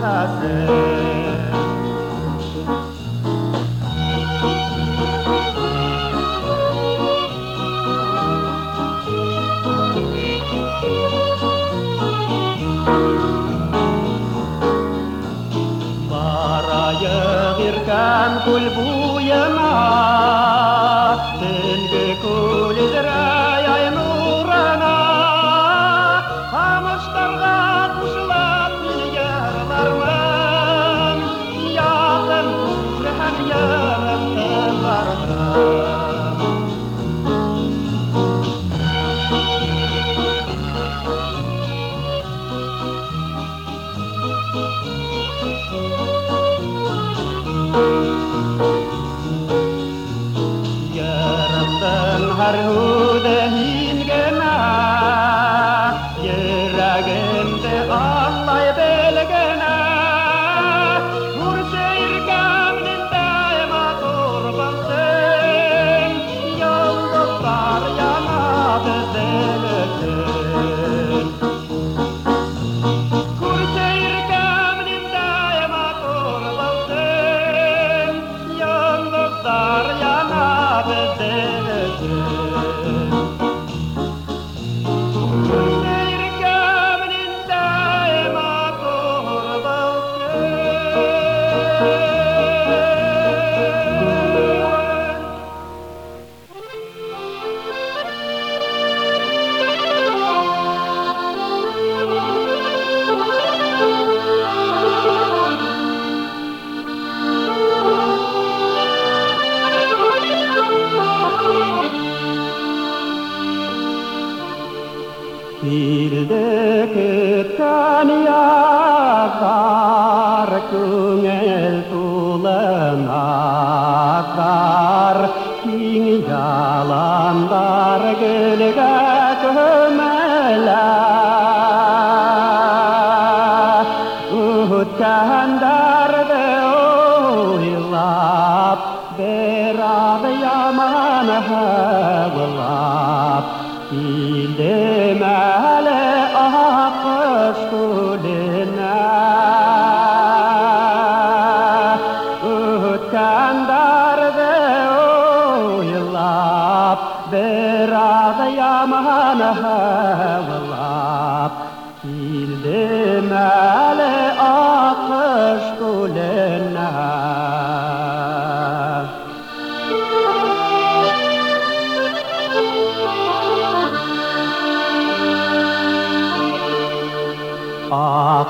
happy. Arhuda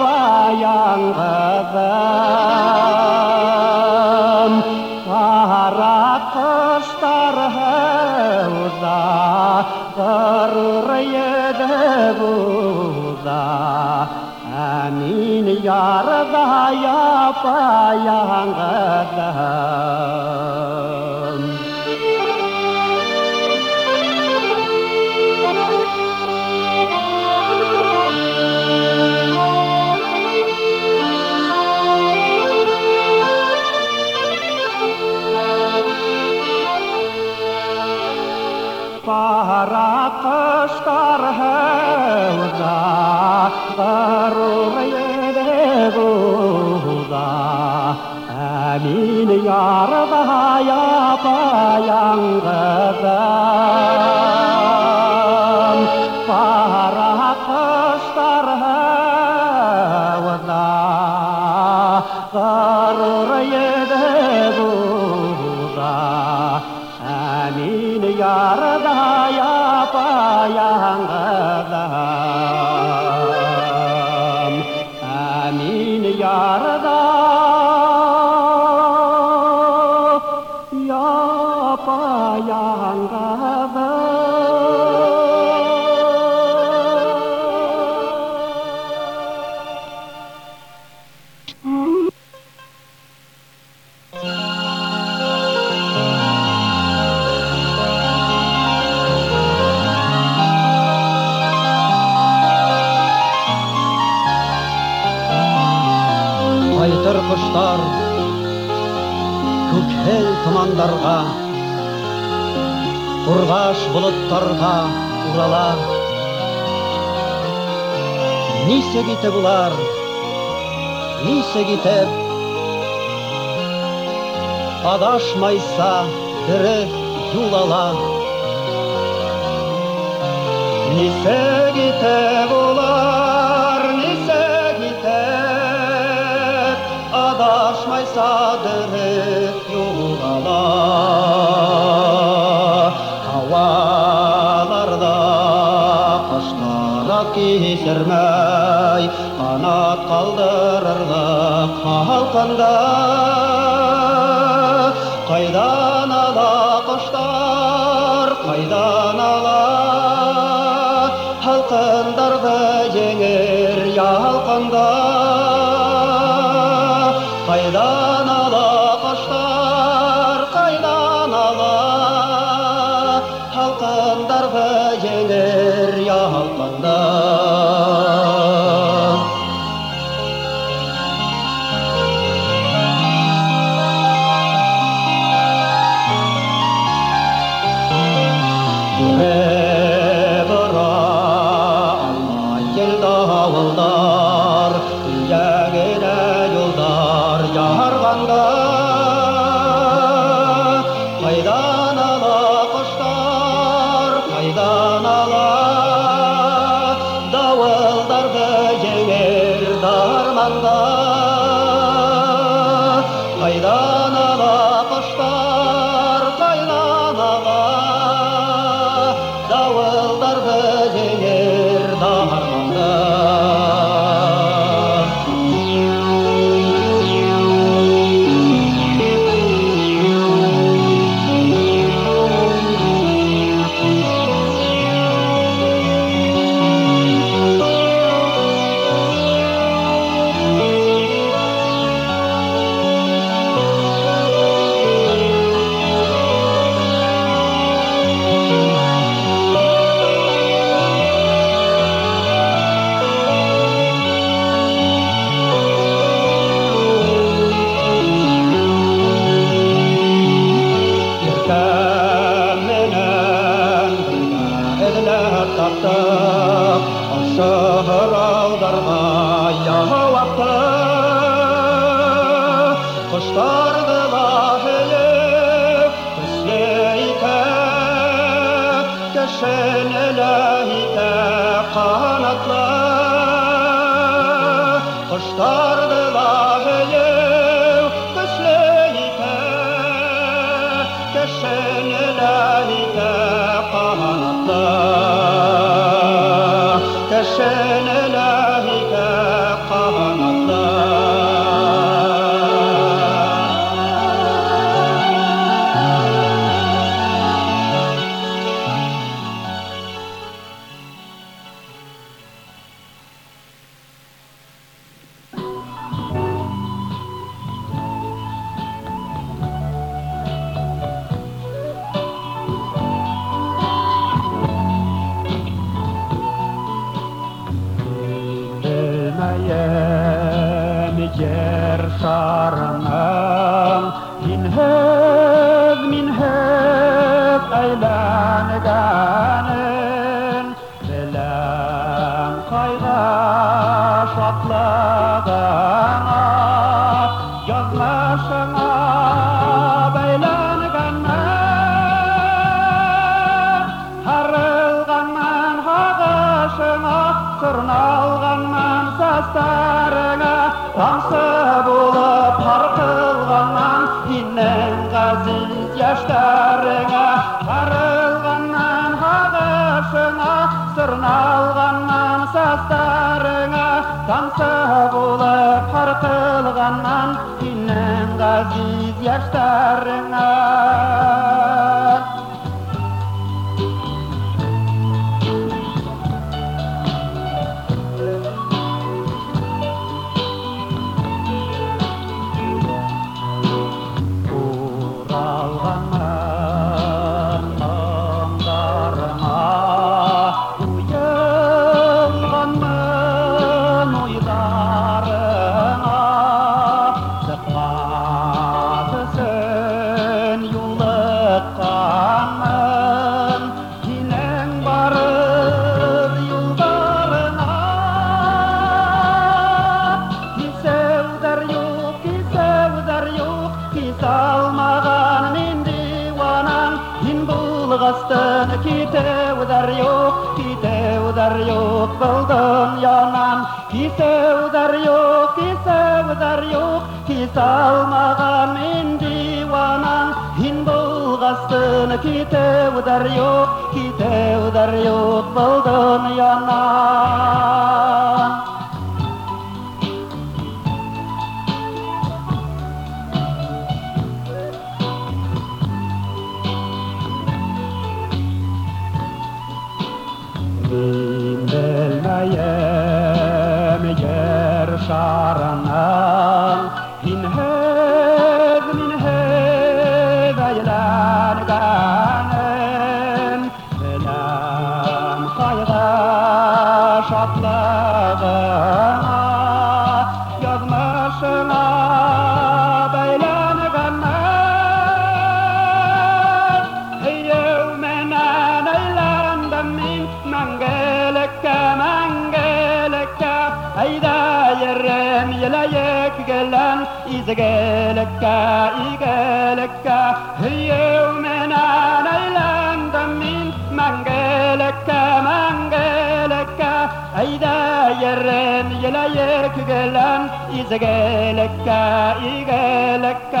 apa yang beban Saratas tarhevda Berreyedevda Amin ya Rabbi apa yang beban yarba yapa yang gadam para kastar hawada qarur yedebuda amin yarda yapa yang gadam Ҡайтыр ҡоштар күкһел томандарға ҡурғаш болоттарға урала нисек итеп улар нисек итеп адашмайса дөрөҫ юл ала нисек итеп кисермәй ҡанат ҡалдырырлыҡ һалҡында ҡайҙан ала ҡоштар ҡайҙан ала һалҡындарҙы еңер ялҡында ҡайҙан Koştardılar hele Hüseyin'e Köşen сырналғанмын сәстәреңә тамсы булып һарҡылғанмын һинең ғәзиз йәштәреңә китеүҙәр юҡ был донъянан. Кисеүҙәр юҡ, кисеүҙәр юҡ, кис алмаған мин диуанан. Һин булғастын китеүҙәр юҡ, китеүҙәр юҡ был донъянан. Ah. لك إجالك يومنا ليلا من منجلك منجلك أيدا يرن يلا يرك جلان إذا جلك إجالك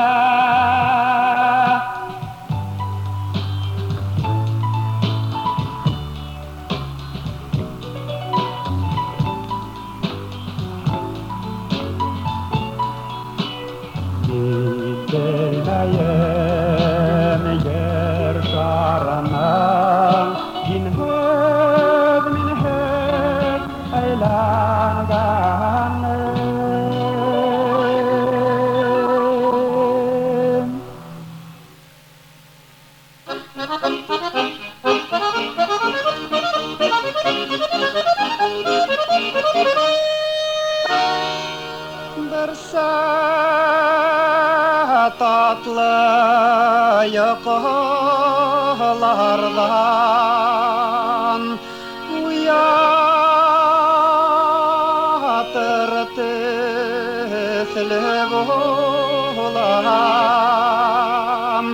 ስለቦላም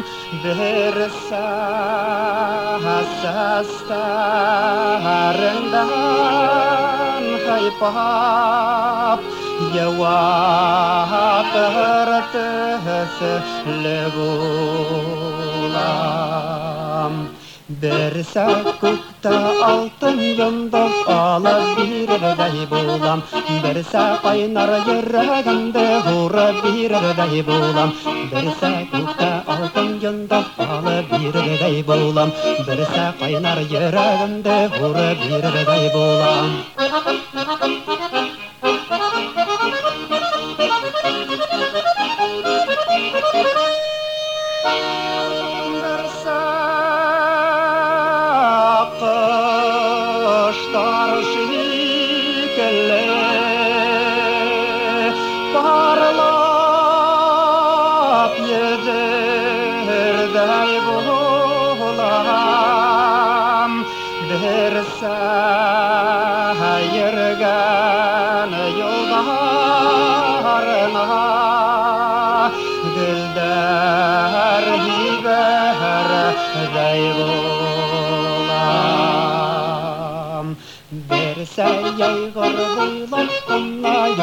ብርሳ ሀሳስታ ረንዳን ኸይጳብ የዋሃ ቀረትህስ ለቦላም ብርሳኩት Bersa altın yıldız ağlar bir aradahi bulam Bersa kaynar yüreğimde hura bir aradahi bulam Bersa gökte altın yıldız ağlar bir aradahi bulam Bersa kaynar yüreğimde hura bir aradahi bulam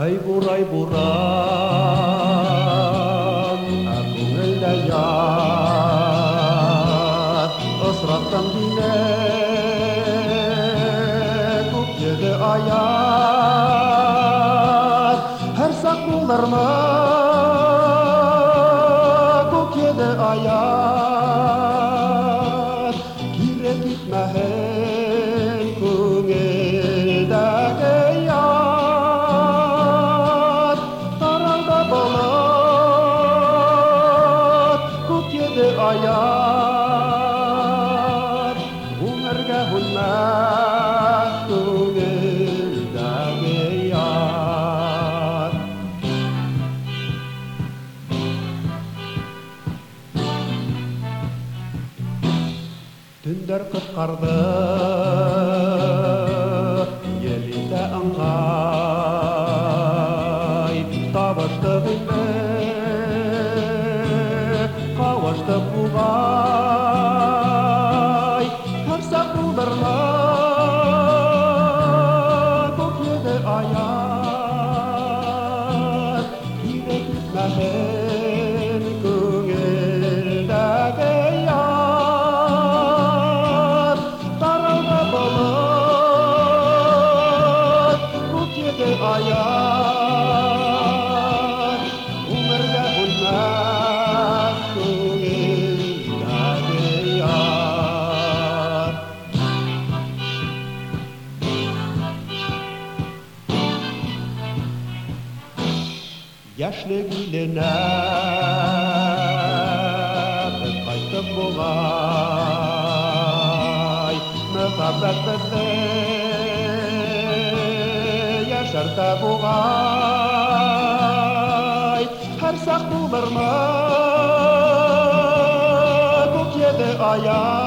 Ay buray burak Aku ngeldayat Isratkan dine Tup yedi ayat Her sak bular mı Kuk yedi ayat her. buaj Har sa ku bermak Ku kiede ayah